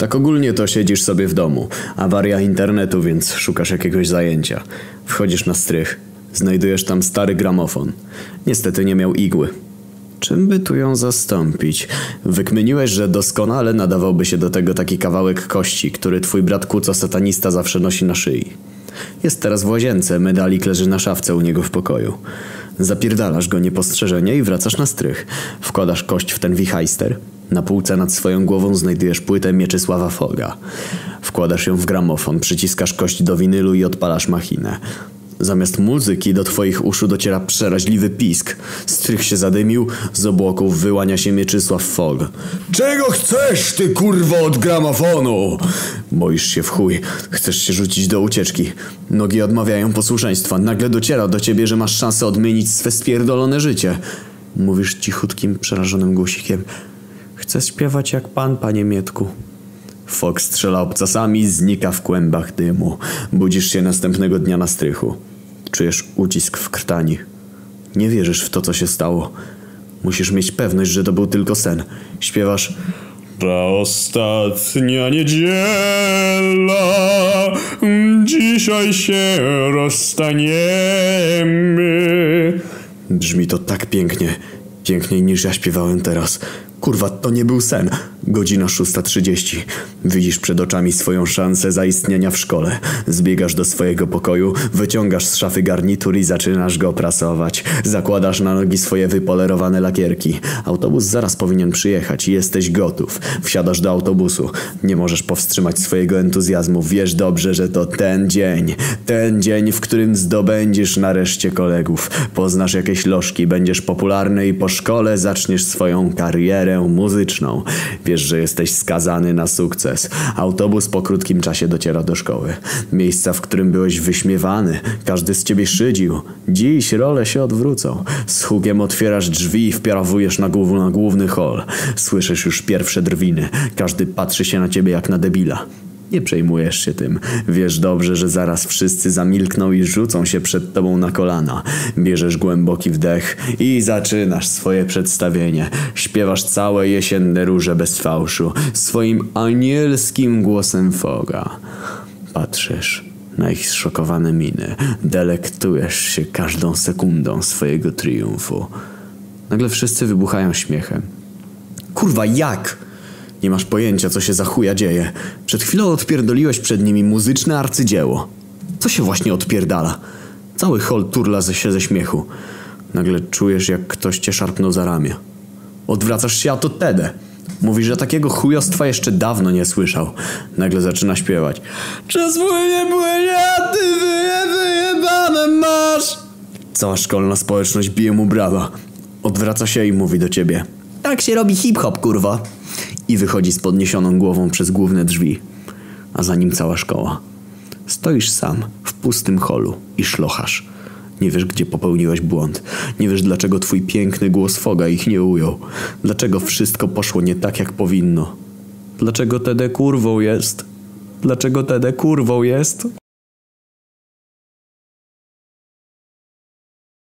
Tak ogólnie to siedzisz sobie w domu. Awaria internetu, więc szukasz jakiegoś zajęcia. Wchodzisz na strych. Znajdujesz tam stary gramofon. Niestety nie miał igły. Czym by tu ją zastąpić? Wykminiłeś, że doskonale nadawałby się do tego taki kawałek kości, który twój brat Kuco satanista zawsze nosi na szyi. Jest teraz w łazience, medalik leży na szafce u niego w pokoju. Zapierdalasz go niepostrzeżenie i wracasz na strych. Wkładasz kość w ten wichajster. Na półce nad swoją głową znajdujesz płytę Mieczysława Foga. Wkładasz ją w gramofon, przyciskasz kość do winylu i odpalasz machinę. Zamiast muzyki do twoich uszu dociera przeraźliwy pisk. Strych się zadymił, z obłoków wyłania się Mieczysław Fog. Czego chcesz, ty kurwo, od gramofonu? Boisz się w chuj. Chcesz się rzucić do ucieczki. Nogi odmawiają posłuszeństwa. Nagle dociera do ciebie, że masz szansę odmienić swe spierdolone życie. Mówisz cichutkim, przerażonym głosikiem. Chcę śpiewać jak pan, panie Mietku. Fox strzela obcasami, znika w kłębach dymu. Budzisz się następnego dnia na strychu. Czujesz ucisk w krtani. Nie wierzysz w to, co się stało. Musisz mieć pewność, że to był tylko sen. Śpiewasz... Ta ostatnia niedziela, dzisiaj się rozstaniemy. Brzmi to tak pięknie. Piękniej niż ja śpiewałem teraz. Kurwa, to nie był sen. Godzina 6.30. Widzisz przed oczami swoją szansę zaistnienia w szkole. Zbiegasz do swojego pokoju, wyciągasz z szafy garnitur i zaczynasz go prasować. Zakładasz na nogi swoje wypolerowane lakierki. Autobus zaraz powinien przyjechać jesteś gotów. Wsiadasz do autobusu. Nie możesz powstrzymać swojego entuzjazmu. Wiesz dobrze, że to ten dzień. Ten dzień, w którym zdobędziesz nareszcie kolegów. Poznasz jakieś lożki, będziesz popularny i po szkole zaczniesz swoją karierę muzyczną. Wiesz, że jesteś skazany na sukces. Autobus po krótkim czasie dociera do szkoły. Miejsca, w którym byłeś wyśmiewany. Każdy z ciebie szydził. Dziś role się odwrócą. Z hukiem otwierasz drzwi i wpiarawujesz na, głów, na główny hol. Słyszysz już pierwsze drwiny. Każdy patrzy się na ciebie jak na debila. Nie przejmujesz się tym. Wiesz dobrze, że zaraz wszyscy zamilkną i rzucą się przed tobą na kolana. Bierzesz głęboki wdech i zaczynasz swoje przedstawienie. Śpiewasz całe jesienne róże bez fałszu, swoim anielskim głosem foga. Patrzysz na ich zszokowane miny. Delektujesz się każdą sekundą swojego triumfu. Nagle wszyscy wybuchają śmiechem. Kurwa, jak? Nie masz pojęcia, co się za chuja dzieje. Przed chwilą odpierdoliłeś przed nimi muzyczne arcydzieło. Co się właśnie odpierdala? Cały hol turla się ze śmiechu. Nagle czujesz, jak ktoś cię szarpnął za ramię. Odwracasz się, a to Tede. Mówi, że takiego chujostwa jeszcze dawno nie słyszał. Nagle zaczyna śpiewać. Czas płynie, płynie, a ty wyje, wyjebane masz! Cała szkolna społeczność bije mu brawa. Odwraca się i mówi do ciebie. Tak się robi hip-hop, kurwa. I wychodzi z podniesioną głową przez główne drzwi. A za nim cała szkoła. Stoisz sam w pustym holu i szlochasz. Nie wiesz, gdzie popełniłeś błąd. Nie wiesz, dlaczego twój piękny głos foga ich nie ujął. Dlaczego wszystko poszło nie tak, jak powinno. Dlaczego Tede kurwą jest? Dlaczego Tede kurwą jest?